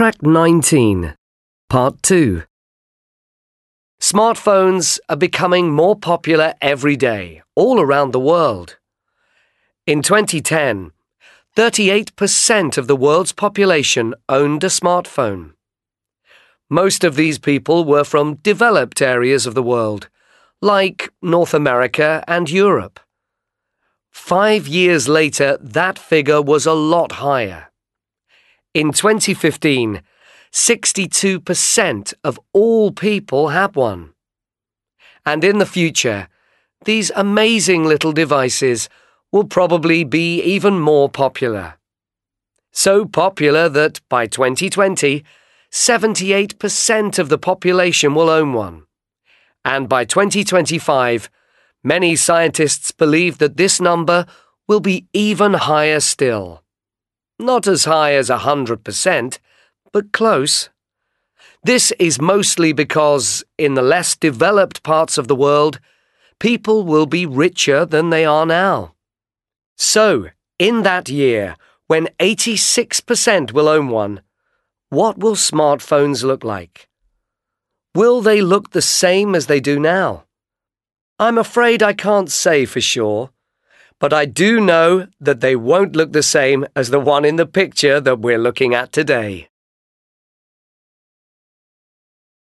Track 19, Part 2. Smartphones are becoming more popular every day, all around the world. In 2010, 38% of the world's population owned a smartphone. Most of these people were from developed areas of the world, like North America and Europe. Five years later, that figure was a lot higher. In 2015, 62% of all people had one. And in the future, these amazing little devices will probably be even more popular. So popular that by 2020, 78% of the population will own one. And by 2025, many scientists believe that this number will be even higher still. Not as high as 100%, but close. This is mostly because, in the less developed parts of the world, people will be richer than they are now. So, in that year, when 86% will own one, what will smartphones look like? Will they look the same as they do now? I'm afraid I can't say for sure but I do know that they won't look the same as the one in the picture that we're looking at today.